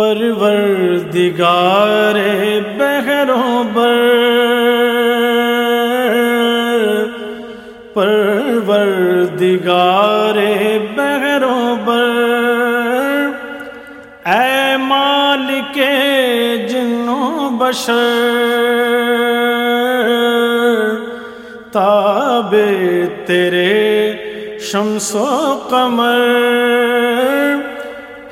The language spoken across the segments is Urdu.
پروردگار بہروں بر پروردگار بہروں بر اے مال کے جنوں بشر، تاب تیرے شمس و قمر۔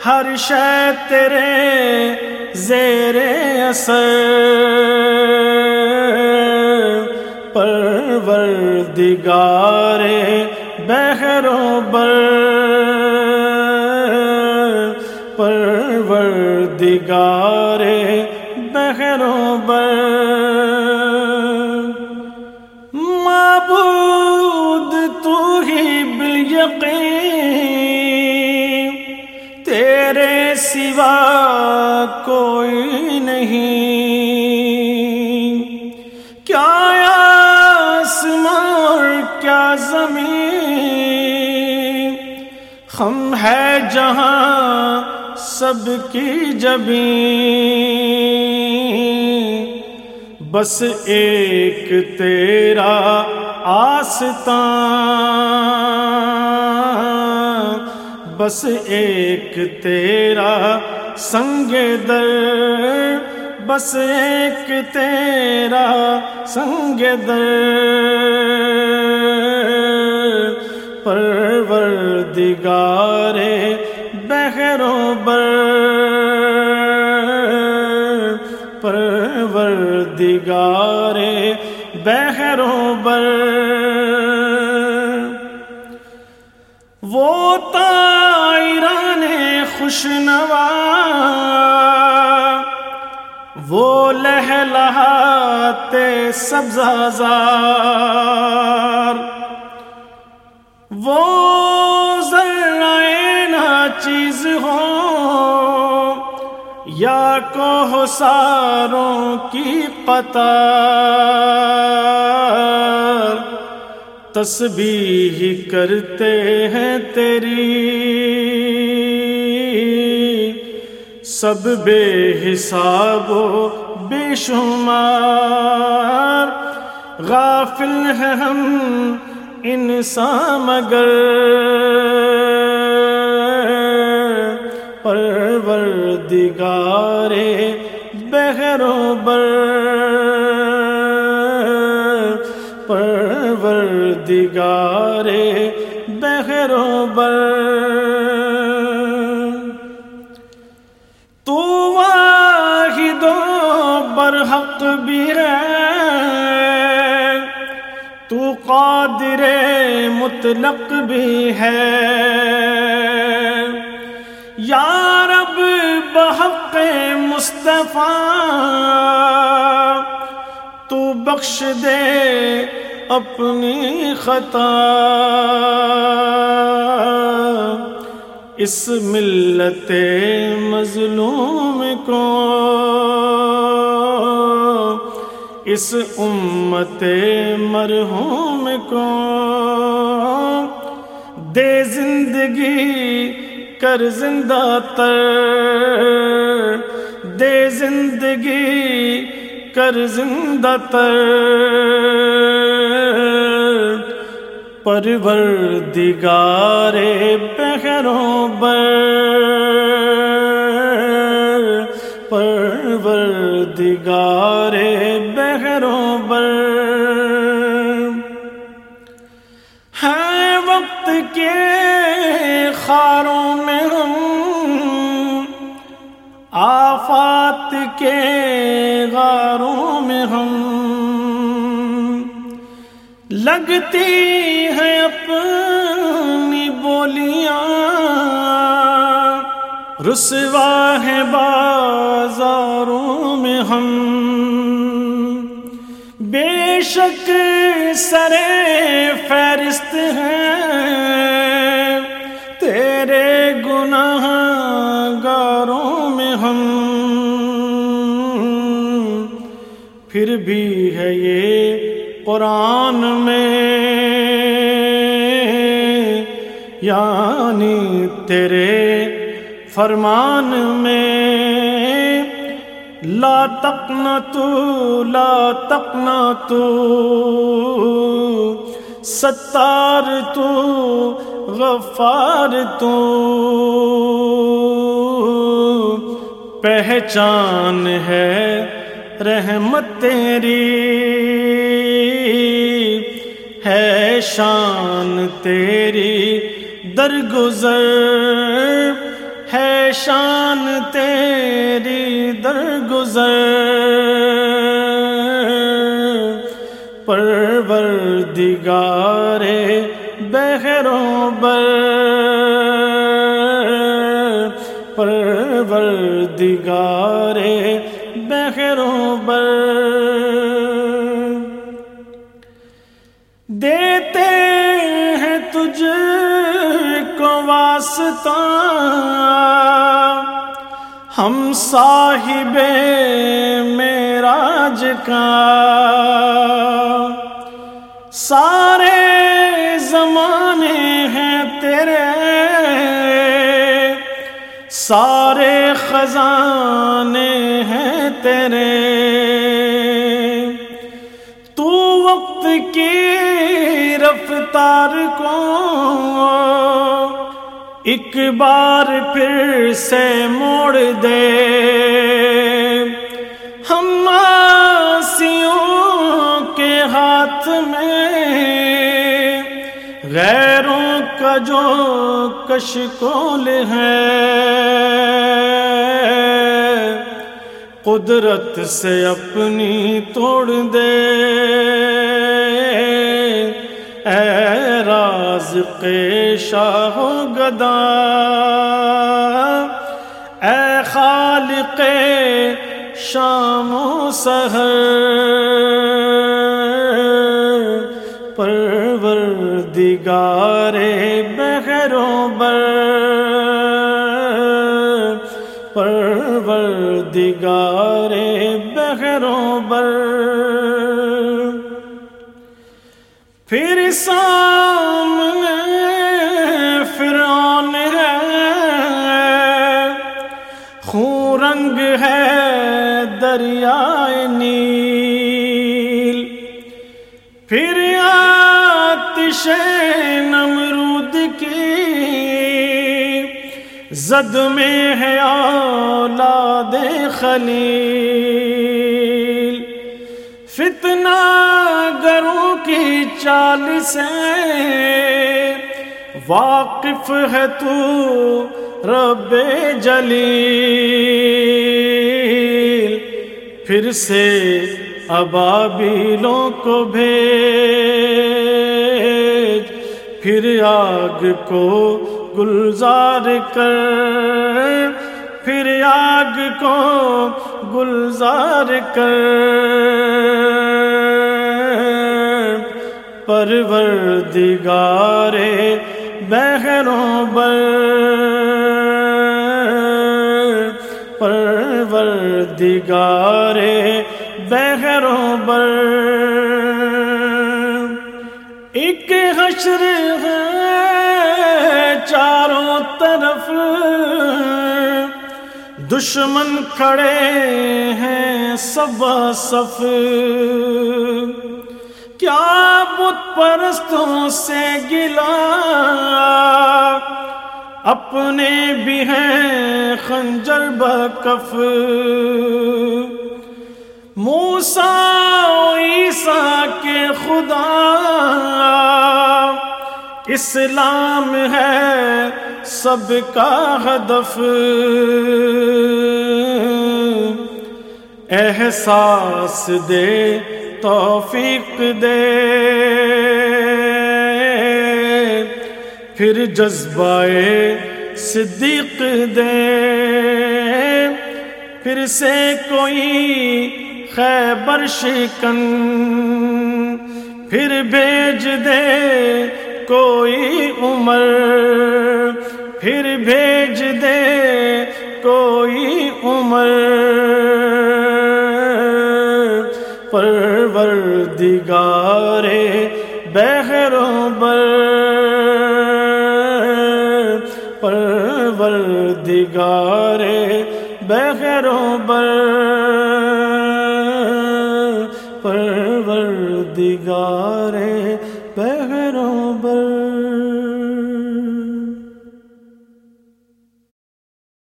ہر شے تیرے زیر اثر پروردگار بہروں بر پروردگار سوا کوئی نہیں۔ کیا آسمان اور کیا زمین؟ ہم ہے جہاں سب کی جبیں بس ایک تیرا آستان۔ بس ایک تیرا سنگ در بس ایک تیرا سنگ در۔ پرور دگارے وہ تائران خوشنوا، وہ لہلاتے سبزار وہ ذرائنا چیز ہو یا کو ساروں کی قطار تسبیح کرتے ہیں تیری۔ سب بے حساب و بے شمار۔ غافل ہے ہم انسان مگر۔ پروردگار بہروں بر پروردگار بہروں بر۔ تو واحد و برحق بھی ہے۔ تو قادر مطلق بھی ہے۔ یا رب، بحق مصطفیٰ، تو بخش دے۔ اپنی خطا۔ اس ملت مظلوم کو، اس امت مرحوم کو۔ دے زندگی کر زندہ تر، دے زندگی کر زندہ تر۔ پروردگار بہروں بر پروردگار بہروں بر ہے وقت کے خاروں میں ہم آفات کے غاروں لگتی ہیں اپنی بولیاں۔ رسوا ہے بازاروں میں ہم۔ بے شک سرے فہرست ہیں۔ تیرے گناہ گاروں میں ہم۔ پھر بھی ہے یہ قرآن میں یعنی تیرے فرمان میں، لا تقنا تو لا تقنا تو ستار تو، غفار تو، پہچان ہے رحمت تیری۔ ہے شان تیری درگزر ہے شان تیری درگزر۔ پروردگارے بہروں بر پروردگارے بہروں بر دیتے ہیں تجھ کو واسطہ۔ ہم صاحب میراج کا۔ سارے زمانے ہیں تیرے۔ سارے خزانے ہیں تیرے۔ کی رفتار کو ایک بار پھر سے موڑ دے۔ ہم کے ہاتھ میں غیروں کا جو کشکول ہے۔ قدرت سے اپنی توڑ دے۔ اے راز کے شاہ گدا اے خالق شام و سہر پرور پھر سامنے فرعون ہے۔ خون رنگ ہے دریائے نیل۔ پھر آتش نمرود کی زد میں ہے اولاد خلیل۔ فتنہ گروں کی چال سے واقف ہے تو رب جلیل۔ پھر سے ابابیلوں کو بھیج، پھر آگ کو گلزار کر۔ پھر آگ کو گلزار کر۔ پرور دگارے بہروں بر پروردگار بہروں بر ایک حشر ہے چاروں طرف، دشمن کھڑے ہیں سب صف۔ کیا بت پرستوں سے گلا۔ اپنے بھی ہیں خنجر بکف موسا عیسیٰ کے خدا۔ اسلام ہے سب کا ہدف۔ احساس دے توفیق دے۔ پھر جذبائے صدیق دے۔ پھر سے کوئی خیبر شکن۔ پھر بھیج دے کوئی عمر۔ پھر بھیج دے کوئی عمر۔ نگارے بہروں بر پرور دگارے بہروں بر